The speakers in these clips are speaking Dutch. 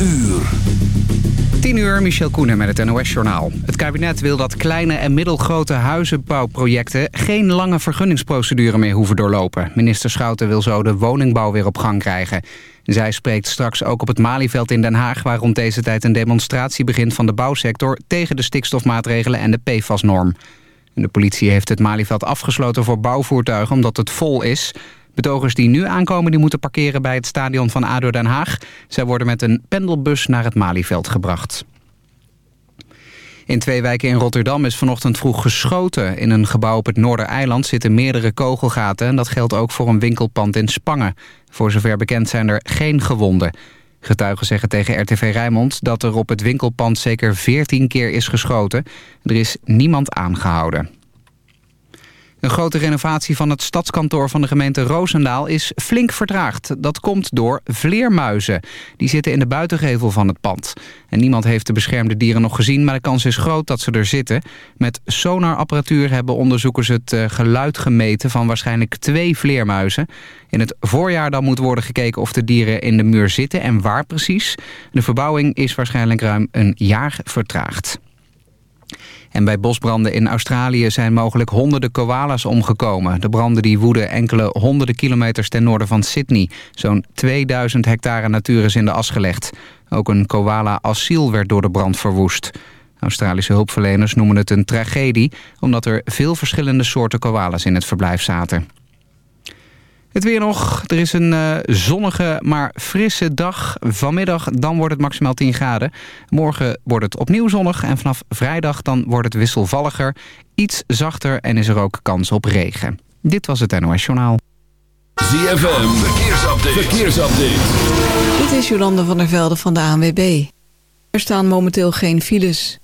uur. 10 uur, Michel Koenen met het NOS-journaal. Het kabinet wil dat kleine en middelgrote huizenbouwprojecten... geen lange vergunningsprocedure meer hoeven doorlopen. Minister Schouten wil zo de woningbouw weer op gang krijgen. Zij spreekt straks ook op het Malieveld in Den Haag... waar rond deze tijd een demonstratie begint van de bouwsector... tegen de stikstofmaatregelen en de PFAS-norm. De politie heeft het Malieveld afgesloten voor bouwvoertuigen omdat het vol is... Betogers die nu aankomen die moeten parkeren bij het stadion van ADO Den Haag. Zij worden met een pendelbus naar het Malieveld gebracht. In twee wijken in Rotterdam is vanochtend vroeg geschoten. In een gebouw op het Noordereiland zitten meerdere kogelgaten... en dat geldt ook voor een winkelpand in Spangen. Voor zover bekend zijn er geen gewonden. Getuigen zeggen tegen RTV Rijnmond dat er op het winkelpand zeker 14 keer is geschoten. Er is niemand aangehouden. Een grote renovatie van het stadskantoor van de gemeente Roosendaal is flink vertraagd. Dat komt door vleermuizen. Die zitten in de buitengevel van het pand. En niemand heeft de beschermde dieren nog gezien, maar de kans is groot dat ze er zitten. Met sonarapparatuur hebben onderzoekers het eh, geluid gemeten van waarschijnlijk twee vleermuizen. In het voorjaar dan moet worden gekeken of de dieren in de muur zitten en waar precies. De verbouwing is waarschijnlijk ruim een jaar vertraagd. En bij bosbranden in Australië zijn mogelijk honderden koala's omgekomen. De branden die woeden enkele honderden kilometers ten noorden van Sydney. Zo'n 2000 hectare natuur is in de as gelegd. Ook een koala-asiel werd door de brand verwoest. Australische hulpverleners noemen het een tragedie... omdat er veel verschillende soorten koalas in het verblijf zaten. Het weer nog. Er is een uh, zonnige, maar frisse dag. Vanmiddag dan wordt het maximaal 10 graden. Morgen wordt het opnieuw zonnig. En vanaf vrijdag dan wordt het wisselvalliger. Iets zachter en is er ook kans op regen. Dit was het NOS Journaal. ZFM. Verkeersupdate. Verkeersupdate. Dit is Jolanda van der Velde van de ANWB. Er staan momenteel geen files.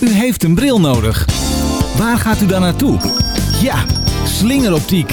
U heeft een bril nodig. Waar gaat u dan naartoe? Ja, slingeroptiek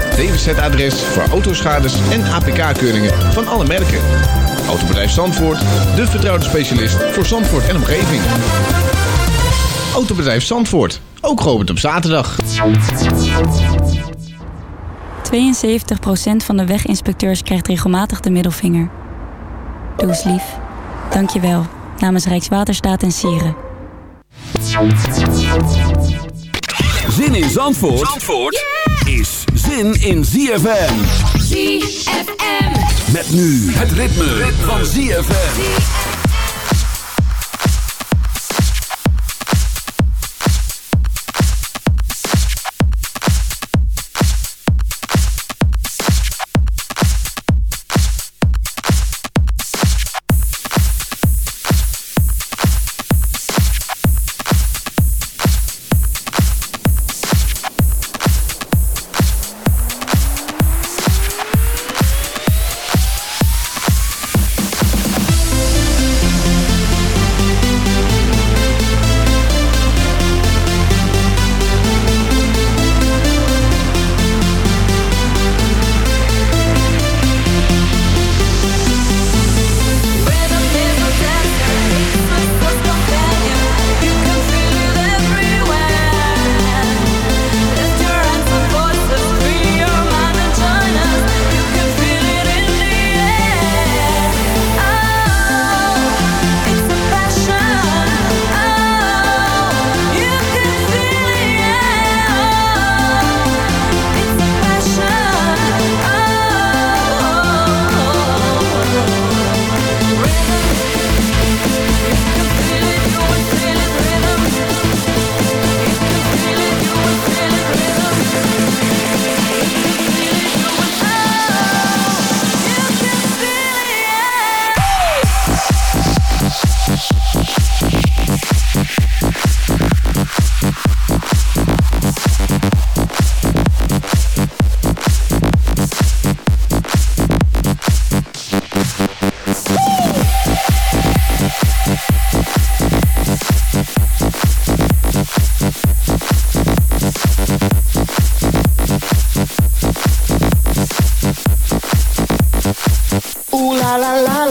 DWZ-adres voor autoschades en APK-keuringen van alle merken. Autobedrijf Zandvoort, de vertrouwde specialist voor Zandvoort en omgeving. Autobedrijf Zandvoort, ook geopend op zaterdag. 72% van de weginspecteurs krijgt regelmatig de middelvinger. Doe eens lief. Dank je wel. Namens Rijkswaterstaat en Sieren. Zin in Zandvoort, Zandvoort zin in ZFM. ZFM. Met nu het ritme, ritme. van ZFM. La la la.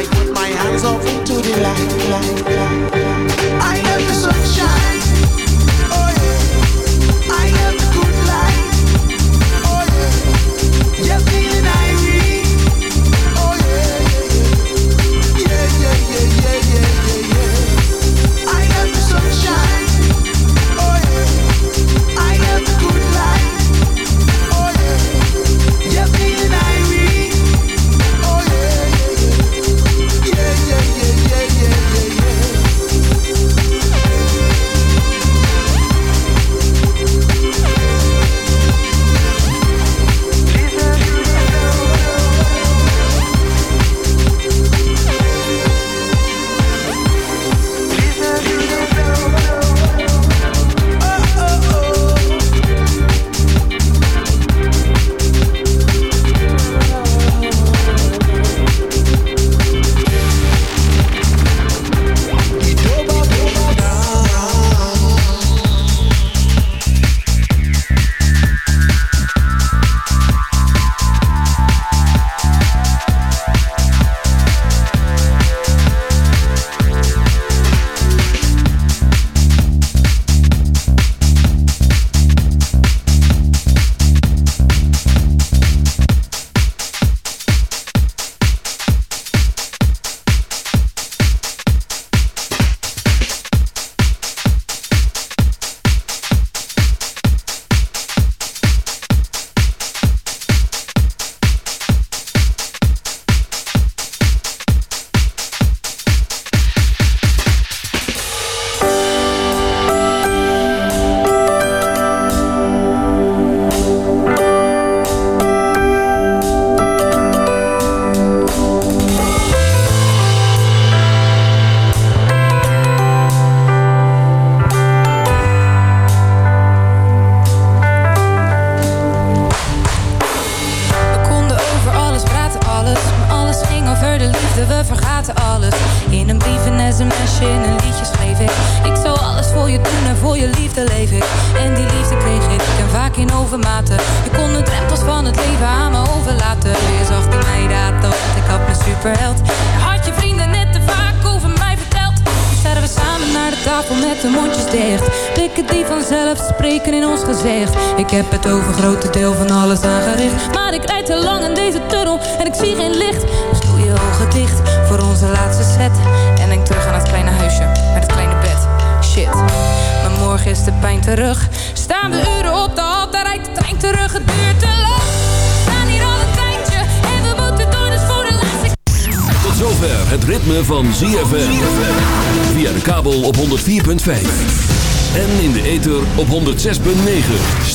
I put my hands up into the light, light, light. I love the sunshine.